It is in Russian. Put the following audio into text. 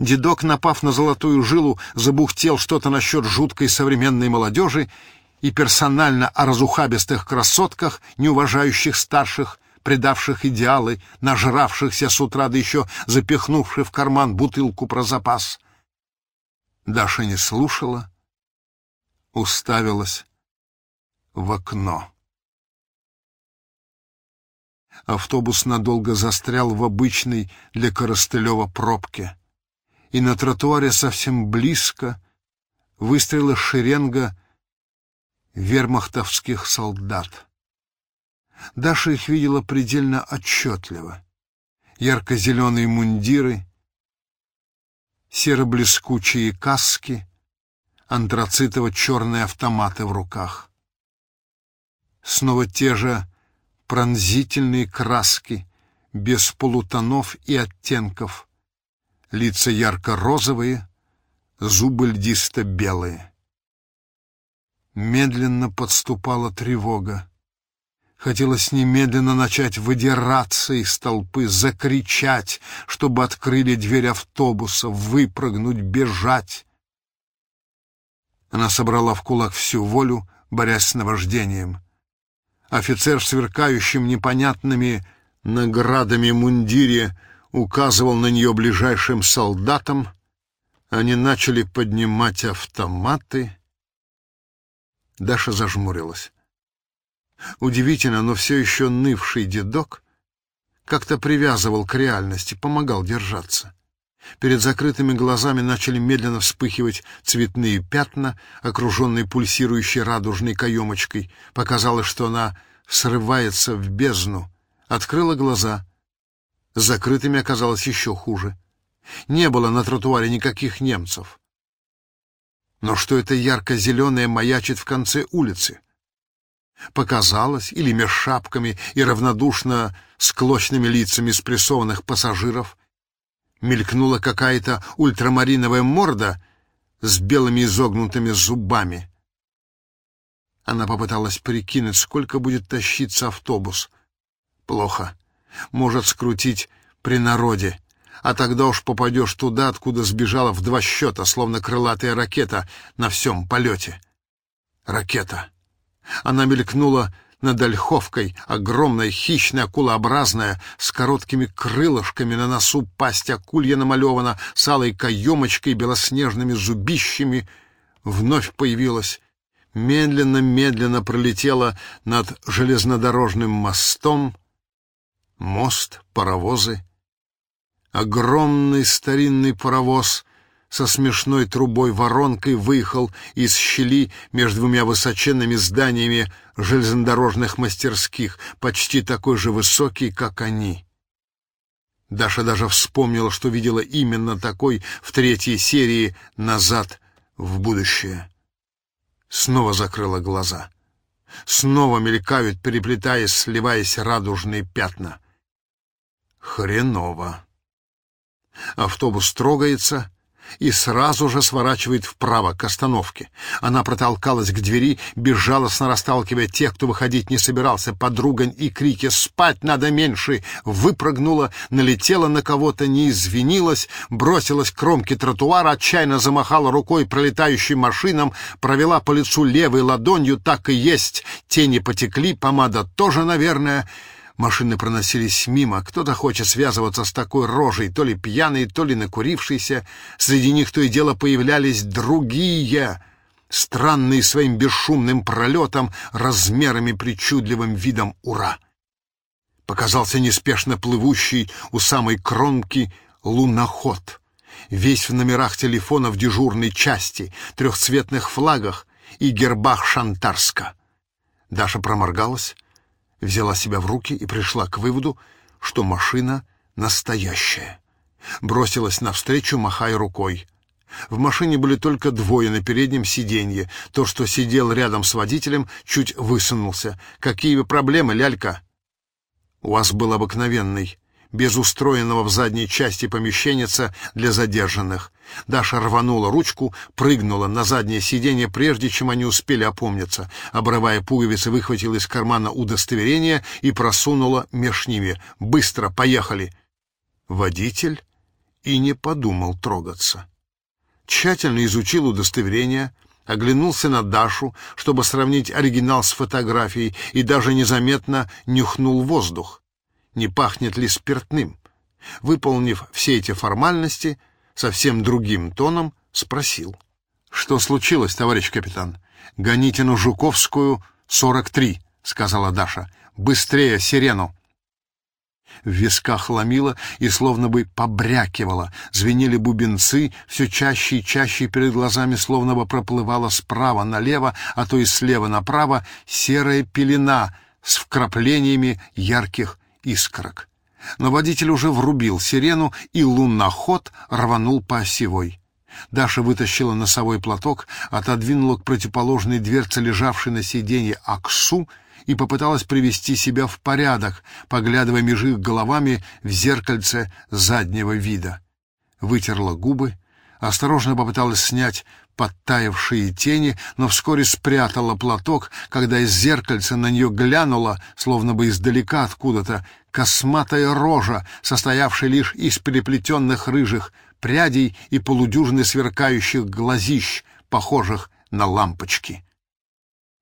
Дедок, напав на золотую жилу, забухтел что-то насчет жуткой современной молодежи и персонально о разухабистых красотках, не уважающих старших, предавших идеалы, нажравшихся с утра, да еще запихнувших в карман бутылку про запас. Даша не слушала, уставилась в окно. Автобус надолго застрял в обычной для Коростылева пробке. И на тротуаре совсем близко выстрела шеренга вермахтовских солдат. Даша их видела предельно отчетливо. Ярко-зеленые мундиры, серо-блескучие каски, антрацитово-черные автоматы в руках. Снова те же пронзительные краски, без полутонов и оттенков, лица ярко-розовые, зубы льдисто-белые. Медленно подступала тревога. Хотелось немедленно начать выдираться из толпы, закричать, чтобы открыли дверь автобуса, выпрыгнуть, бежать. Она собрала в кулак всю волю, борясь с наваждением. Офицер в сверкающем непонятными наградами мундире указывал на нее ближайшим солдатам. Они начали поднимать автоматы. Даша зажмурилась. Удивительно, но все еще нывший дедок как-то привязывал к реальности, помогал держаться. Перед закрытыми глазами начали медленно вспыхивать цветные пятна, окруженные пульсирующей радужной каемочкой. Показалось, что она срывается в бездну. Открыла глаза. С закрытыми оказалось еще хуже. Не было на тротуаре никаких немцев. Но что это ярко-зеленое маячит в конце улицы? Показалось, или меж шапками и равнодушно склочными лицами спрессованных пассажиров, мелькнула какая-то ультрамариновая морда с белыми изогнутыми зубами. Она попыталась прикинуть, сколько будет тащиться автобус. Плохо. Может скрутить при народе, а тогда уж попадешь туда, откуда сбежала в два счета, словно крылатая ракета на всем полете. Ракета. Она мелькнула над ольховкой, огромная, хищная, акулообразная, с короткими крылышками на носу пасть акулья намалевана, с алой каемочкой, белоснежными зубищами, вновь появилась. Медленно-медленно пролетела над железнодорожным мостом. Мост, паровозы. Огромный старинный паровоз со смешной трубой-воронкой выехал из щели между двумя высоченными зданиями железнодорожных мастерских, почти такой же высокий, как они. Даша даже вспомнила, что видела именно такой в третьей серии «Назад в будущее». Снова закрыла глаза. Снова мелькают, переплетаясь, сливаясь радужные пятна. Хреново. Автобус трогается — и сразу же сворачивает вправо, к остановке. Она протолкалась к двери, безжалостно расталкивая тех, кто выходить не собирался, подругань и крики «Спать надо меньше!» выпрыгнула, налетела на кого-то, не извинилась, бросилась к кромке тротуара, отчаянно замахала рукой пролетающим машинам, провела по лицу левой ладонью, так и есть, тени потекли, помада тоже, наверное... Машины проносились мимо. Кто-то хочет связываться с такой рожей, то ли пьяный, то ли накурившийся. Среди них то и дело появлялись другие, странные своим бесшумным пролетом, размерами причудливым видом ура. Показался неспешно плывущий у самой кромки луноход. Весь в номерах телефонов дежурной части, трехцветных флагах и гербах Шантарска. Даша проморгалась, взяла себя в руки и пришла к выводу, что машина настоящая. Бросилась навстречу, махая рукой. В машине были только двое на переднем сиденье. То, что сидел рядом с водителем, чуть высунулся. «Какие проблемы, лялька?» «У вас был обыкновенный без устроенного в задней части помещенница для задержанных. Даша рванула ручку, прыгнула на заднее сиденье, прежде чем они успели опомниться. Обрывая пуговицы, выхватила из кармана удостоверение и просунула меж ними. «Быстро, поехали!» Водитель и не подумал трогаться. Тщательно изучил удостоверение, оглянулся на Дашу, чтобы сравнить оригинал с фотографией, и даже незаметно нюхнул воздух. Не пахнет ли спиртным? Выполнив все эти формальности, совсем другим тоном спросил. «Что случилось, товарищ капитан?» «Гоните Жуковскую, 43», — сказала Даша. «Быстрее, сирену!» В висках ломило и словно бы побрякивало, звенели бубенцы, все чаще и чаще перед глазами словно бы проплывала справа налево, а то и слева направо серая пелена с вкраплениями ярких искорок. Но водитель уже врубил сирену, и луноход рванул по осевой. Даша вытащила носовой платок, отодвинула к противоположной дверце лежавшей на сиденье Аксу и попыталась привести себя в порядок, поглядывая меж их головами в зеркальце заднего вида. Вытерла губы, осторожно попыталась снять подтаявшие тени, но вскоре спрятала платок, когда из зеркальца на нее глянула, словно бы издалека откуда-то, косматая рожа, состоявшая лишь из переплетенных рыжих прядей и полудюжины сверкающих глазищ, похожих на лампочки.